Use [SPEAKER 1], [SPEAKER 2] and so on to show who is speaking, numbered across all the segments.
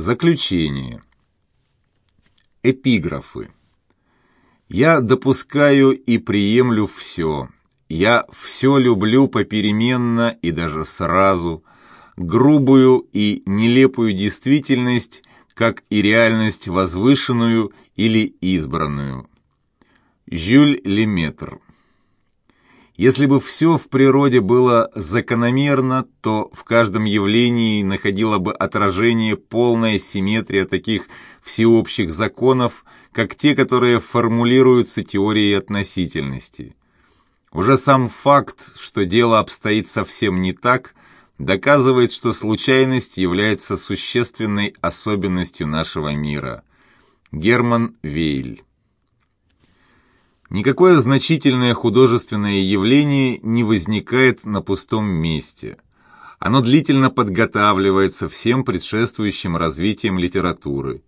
[SPEAKER 1] Заключение. Эпиграфы. Я допускаю и приемлю все. Я все люблю попеременно и даже сразу. Грубую и нелепую действительность, как и реальность возвышенную или избранную. Жюль Леметр. Если бы все в природе было закономерно, то в каждом явлении находила бы отражение полная симметрия таких всеобщих законов, как те, которые формулируются теорией относительности. Уже сам факт, что дело обстоит совсем не так, доказывает, что случайность является существенной особенностью нашего мира. Герман Вейль Никакое значительное художественное явление не возникает на пустом месте. Оно длительно подготавливается всем предшествующим развитием литературы.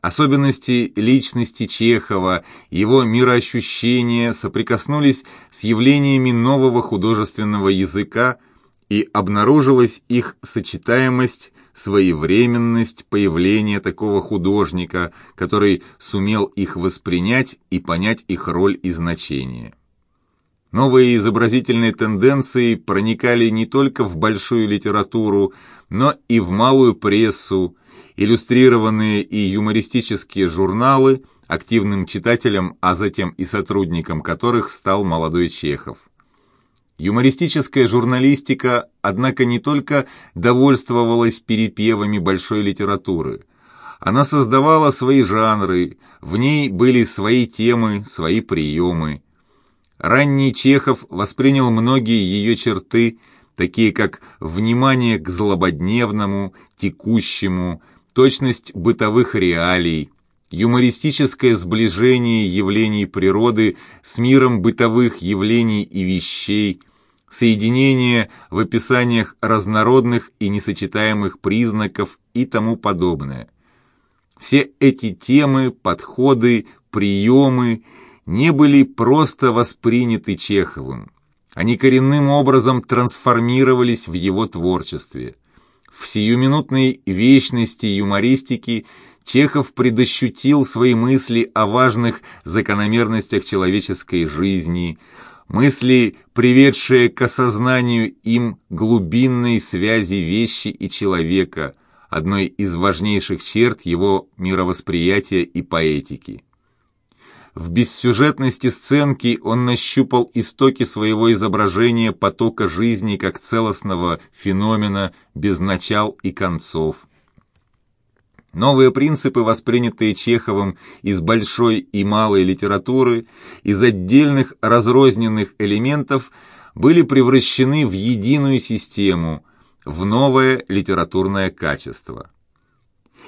[SPEAKER 1] Особенности личности Чехова, его мироощущения соприкоснулись с явлениями нового художественного языка, и обнаружилась их сочетаемость своевременность появления такого художника, который сумел их воспринять и понять их роль и значение. Новые изобразительные тенденции проникали не только в большую литературу, но и в малую прессу, иллюстрированные и юмористические журналы, активным читателем, а затем и сотрудником которых стал молодой Чехов. Юмористическая журналистика, однако, не только довольствовалась перепевами большой литературы. Она создавала свои жанры, в ней были свои темы, свои приемы. Ранний Чехов воспринял многие ее черты, такие как внимание к злободневному, текущему, точность бытовых реалий, юмористическое сближение явлений природы с миром бытовых явлений и вещей, соединение в описаниях разнородных и несочетаемых признаков и тому подобное. Все эти темы, подходы, приемы не были просто восприняты Чеховым. Они коренным образом трансформировались в его творчестве. В сиюминутной вечности юмористики Чехов предощутил свои мысли о важных закономерностях человеческой жизни – мысли, приведшие к осознанию им глубинной связи вещи и человека, одной из важнейших черт его мировосприятия и поэтики. В бессюжетности сценки он нащупал истоки своего изображения потока жизни как целостного феномена без начал и концов. Новые принципы, воспринятые Чеховым из большой и малой литературы, из отдельных разрозненных элементов, были превращены в единую систему, в новое литературное качество.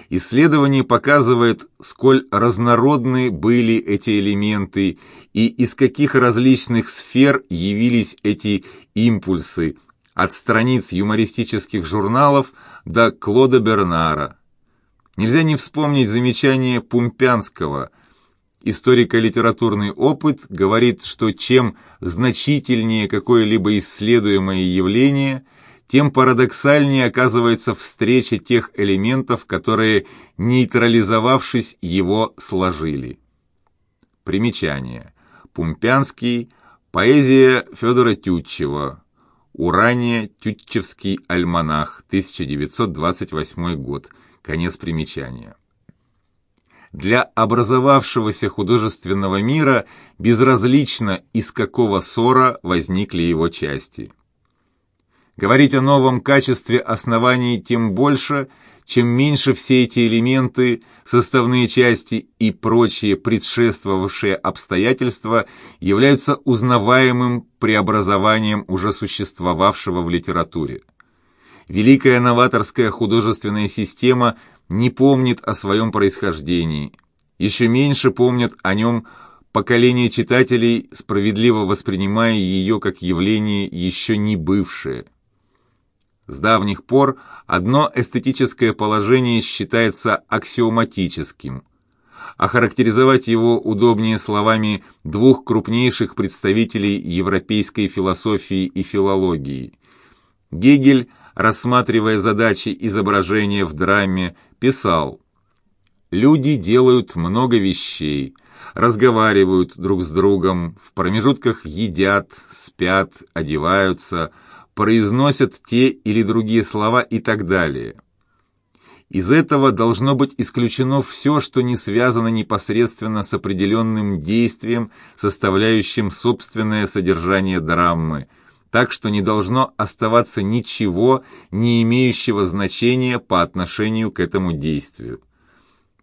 [SPEAKER 1] Исследование показывает, сколь разнородны были эти элементы и из каких различных сфер явились эти импульсы, от страниц юмористических журналов до Клода Бернара – Нельзя не вспомнить замечание Пумпянского. Историко-литературный опыт говорит, что чем значительнее какое-либо исследуемое явление, тем парадоксальнее оказывается встреча тех элементов, которые, нейтрализовавшись, его сложили. Примечание. Пумпянский. Поэзия Федора Тютчева. Урания. Тютчевский альманах. 1928 год. Конец примечания. Для образовавшегося художественного мира безразлично, из какого ссора возникли его части. Говорить о новом качестве оснований тем больше, чем меньше все эти элементы, составные части и прочие предшествовавшие обстоятельства являются узнаваемым преобразованием уже существовавшего в литературе. Великая новаторская художественная система не помнит о своем происхождении. Еще меньше помнят о нем поколение читателей, справедливо воспринимая ее как явление еще не бывшее. С давних пор одно эстетическое положение считается аксиоматическим. Охарактеризовать его удобнее словами двух крупнейших представителей европейской философии и филологии. Гегель рассматривая задачи изображения в драме, писал «Люди делают много вещей, разговаривают друг с другом, в промежутках едят, спят, одеваются, произносят те или другие слова и так далее». Из этого должно быть исключено все, что не связано непосредственно с определенным действием, составляющим собственное содержание драмы, так что не должно оставаться ничего, не имеющего значения по отношению к этому действию.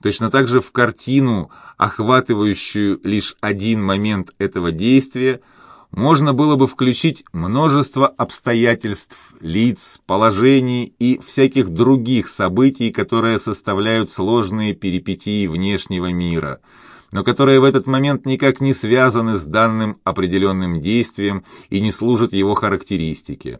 [SPEAKER 1] Точно так же в картину, охватывающую лишь один момент этого действия, можно было бы включить множество обстоятельств, лиц, положений и всяких других событий, которые составляют сложные перипетии внешнего мира, но которые в этот момент никак не связаны с данным определенным действием и не служат его характеристике.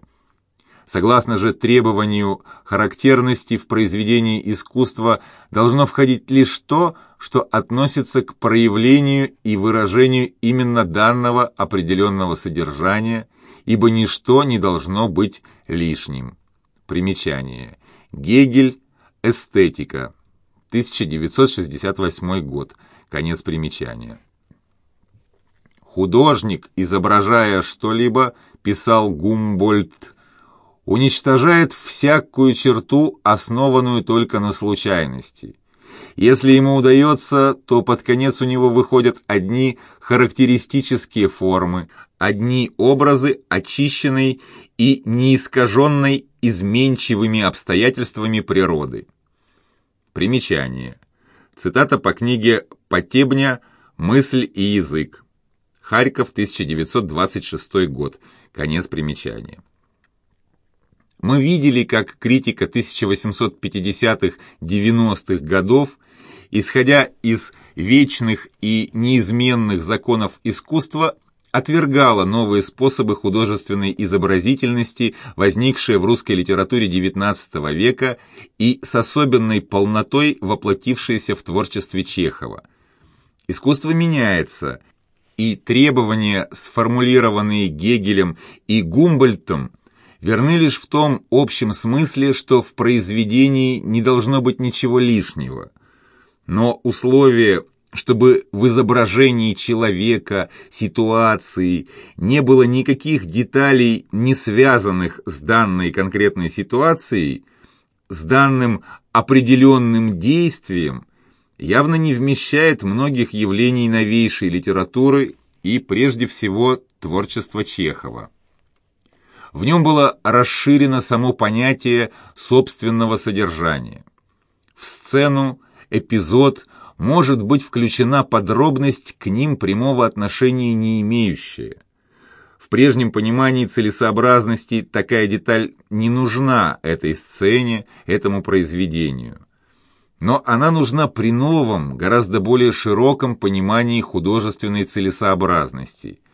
[SPEAKER 1] Согласно же требованию характерности в произведении искусства должно входить лишь то, что относится к проявлению и выражению именно данного определенного содержания, ибо ничто не должно быть лишним. Примечание. Гегель. Эстетика. 1968 год. Конец примечания. Художник, изображая что-либо, писал Гумбольдт, уничтожает всякую черту, основанную только на случайности. Если ему удается, то под конец у него выходят одни характеристические формы, одни образы очищенной и неискаженной изменчивыми обстоятельствами природы. Примечание. Цитата по книге Потебня «Мысль и язык». Харьков, 1926 год. Конец примечания. Мы видели, как критика 1850-90-х годов, исходя из вечных и неизменных законов искусства, отвергала новые способы художественной изобразительности, возникшие в русской литературе XIX века и с особенной полнотой воплотившиеся в творчестве Чехова. Искусство меняется, и требования, сформулированные Гегелем и Гумбольтом, верны лишь в том общем смысле, что в произведении не должно быть ничего лишнего. Но условие, чтобы в изображении человека, ситуации не было никаких деталей, не связанных с данной конкретной ситуацией, с данным определенным действием, явно не вмещает многих явлений новейшей литературы и прежде всего творчества Чехова. В нем было расширено само понятие собственного содержания. В сцену, эпизод может быть включена подробность к ним прямого отношения не имеющая. В прежнем понимании целесообразности такая деталь не нужна этой сцене, этому произведению. Но она нужна при новом, гораздо более широком понимании художественной целесообразности –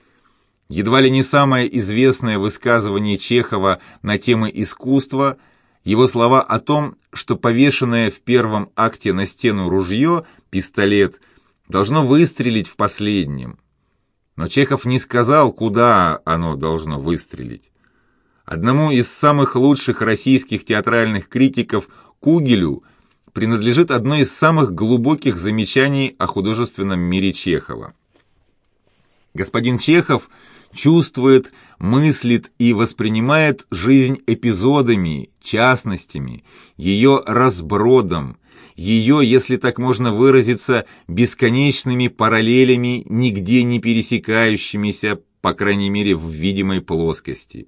[SPEAKER 1] Едва ли не самое известное высказывание Чехова на темы искусства, его слова о том, что повешенное в первом акте на стену ружье, пистолет, должно выстрелить в последнем. Но Чехов не сказал, куда оно должно выстрелить. Одному из самых лучших российских театральных критиков Кугелю принадлежит одно из самых глубоких замечаний о художественном мире Чехова. Господин Чехов – чувствует, мыслит и воспринимает жизнь эпизодами, частностями, ее разбродом, ее, если так можно выразиться, бесконечными параллелями, нигде не пересекающимися, по крайней мере в видимой плоскости.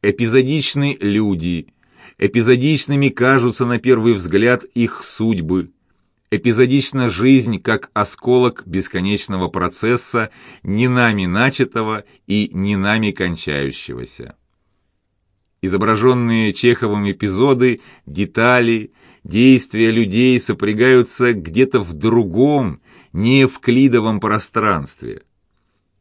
[SPEAKER 1] Эпизодичны люди, эпизодичными кажутся на первый взгляд их судьбы, Эпизодична жизнь как осколок бесконечного процесса, не нами начатого и не нами кончающегося. Изображенные Чеховым эпизоды, детали, действия людей сопрягаются где-то в другом, не в клидовом пространстве.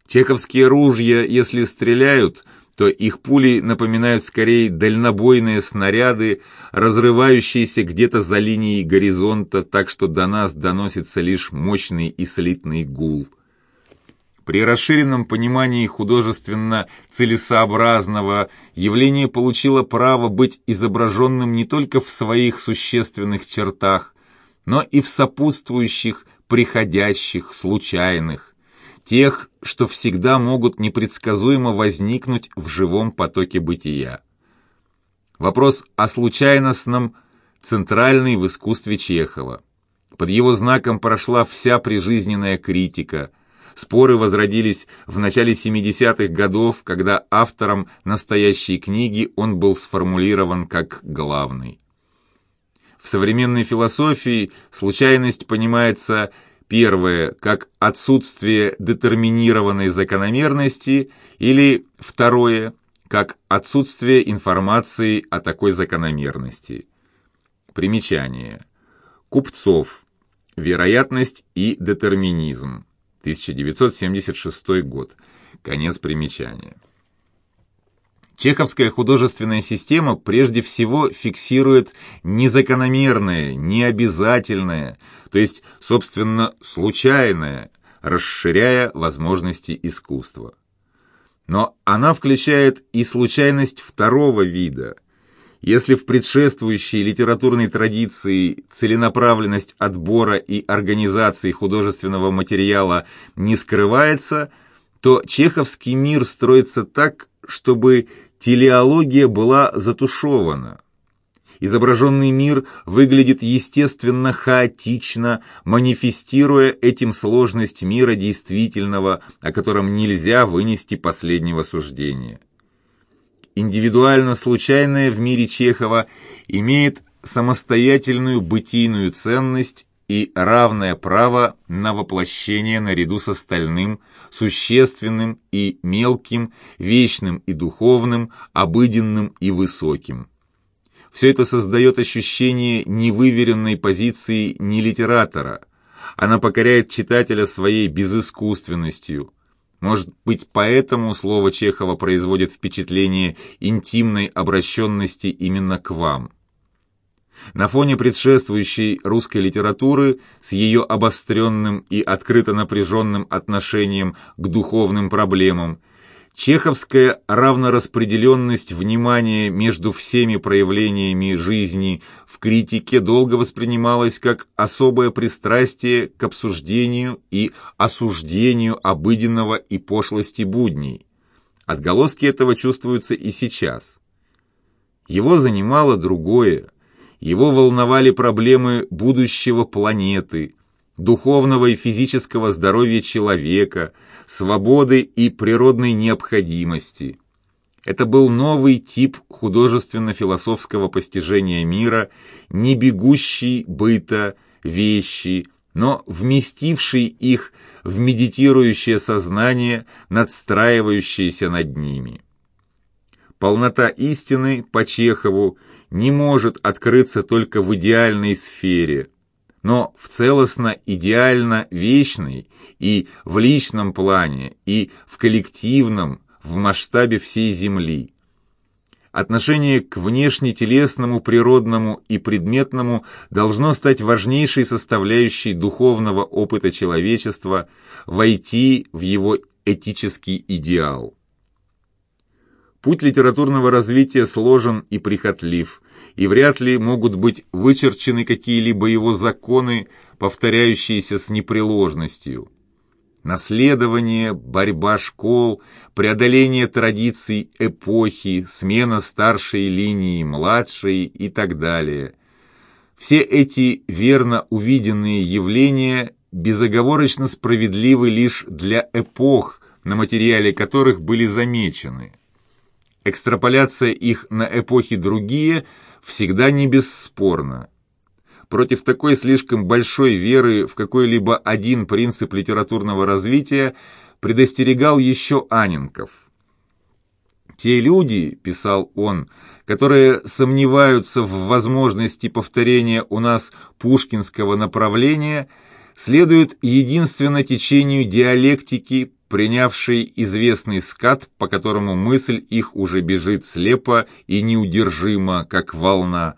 [SPEAKER 1] Чеховские ружья, если стреляют – то их пули напоминают скорее дальнобойные снаряды, разрывающиеся где-то за линией горизонта, так что до нас доносится лишь мощный и слитный гул. При расширенном понимании художественно целесообразного явление получило право быть изображенным не только в своих существенных чертах, но и в сопутствующих, приходящих, случайных, тех, что всегда могут непредсказуемо возникнуть в живом потоке бытия. Вопрос о случайностном центральный в искусстве Чехова. Под его знаком прошла вся прижизненная критика – Споры возродились в начале 70-х годов, когда автором настоящей книги он был сформулирован как главный. В современной философии случайность понимается первое как отсутствие детерминированной закономерности или второе как отсутствие информации о такой закономерности. Примечание. Купцов. Вероятность и детерминизм. 1976 год. Конец примечания. Чеховская художественная система прежде всего фиксирует незакономерное, необязательное, то есть, собственно, случайное, расширяя возможности искусства. Но она включает и случайность второго вида – если в предшествующей литературной традиции целенаправленность отбора и организации художественного материала не скрывается, то чеховский мир строится так, чтобы телеология была затушевана. Изображенный мир выглядит естественно хаотично, манифестируя этим сложность мира действительного, о котором нельзя вынести последнего суждения индивидуально случайное в мире Чехова имеет самостоятельную бытийную ценность и равное право на воплощение наряду с остальным, существенным и мелким, вечным и духовным, обыденным и высоким. Все это создает ощущение невыверенной позиции не литератора. Она покоряет читателя своей безыскусственностью, может быть, поэтому слово Чехова производит впечатление интимной обращенности именно к вам. На фоне предшествующей русской литературы с ее обостренным и открыто напряженным отношением к духовным проблемам Чеховская равнораспределенность внимания между всеми проявлениями жизни в критике долго воспринималась как особое пристрастие к обсуждению и осуждению обыденного и пошлости будней. Отголоски этого чувствуются и сейчас. Его занимало другое. Его волновали проблемы будущего планеты, духовного и физического здоровья человека, свободы и природной необходимости. Это был новый тип художественно-философского постижения мира, не бегущий быта, вещи, но вместивший их в медитирующее сознание, надстраивающееся над ними. Полнота истины по Чехову не может открыться только в идеальной сфере – но в целостно идеально вечной и в личном плане, и в коллективном, в масштабе всей Земли. Отношение к внешнетелесному, природному и предметному должно стать важнейшей составляющей духовного опыта человечества, войти в его этический идеал. Путь литературного развития сложен и прихотлив, и вряд ли могут быть вычерчены какие-либо его законы, повторяющиеся с непреложностью. Наследование, борьба школ, преодоление традиций эпохи, смена старшей линии младшей и так далее. Все эти верно увиденные явления безоговорочно справедливы лишь для эпох, на материале которых были замечены. Экстраполяция их на эпохи другие всегда не бесспорна. Против такой слишком большой веры в какой-либо один принцип литературного развития предостерегал еще Аненков. «Те люди, — писал он, — которые сомневаются в возможности повторения у нас пушкинского направления, следуют единственно течению диалектики, принявший известный скат, по которому мысль их уже бежит слепо и неудержимо, как волна,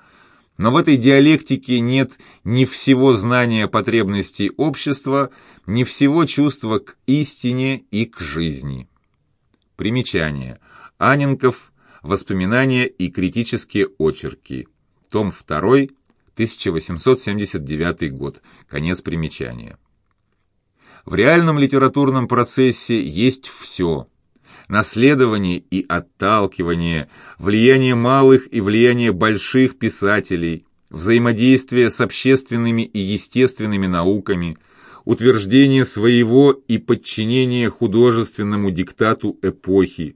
[SPEAKER 1] Но в этой диалектике нет ни всего знания потребностей общества, ни всего чувства к истине и к жизни. Примечание. Аненков. Воспоминания и критические очерки. Том 2. 1879 год. Конец примечания. В реальном литературном процессе есть все. Наследование и отталкивание, влияние малых и влияние больших писателей, взаимодействие с общественными и естественными науками, утверждение своего и подчинение художественному диктату эпохи,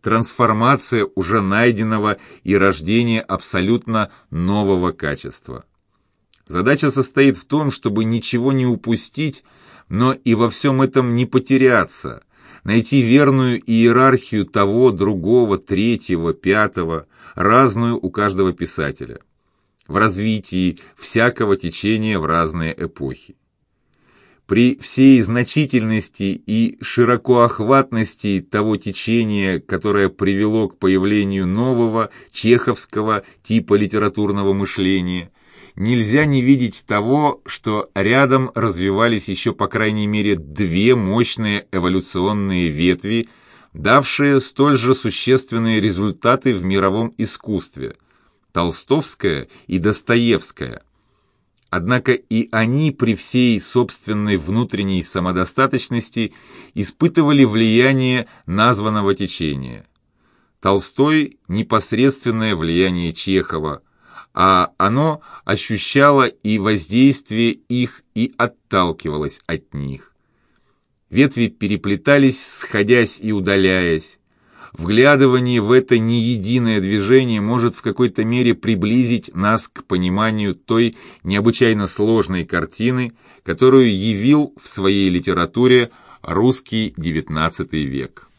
[SPEAKER 1] трансформация уже найденного и рождение абсолютно нового качества. Задача состоит в том, чтобы ничего не упустить, но и во всем этом не потеряться, найти верную иерархию того, другого, третьего, пятого, разную у каждого писателя, в развитии всякого течения в разные эпохи. При всей значительности и широкоохватности того течения, которое привело к появлению нового чеховского типа литературного мышления, нельзя не видеть того, что рядом развивались еще по крайней мере две мощные эволюционные ветви, давшие столь же существенные результаты в мировом искусстве – Толстовская и Достоевская – Однако и они при всей собственной внутренней самодостаточности испытывали влияние названного течения. Толстой – непосредственное влияние Чехова, а оно ощущало и воздействие их и отталкивалось от них. Ветви переплетались, сходясь и удаляясь, Вглядывание в это неединое движение может в какой-то мере приблизить нас к пониманию той необычайно сложной картины, которую явил в своей литературе русский XIX век.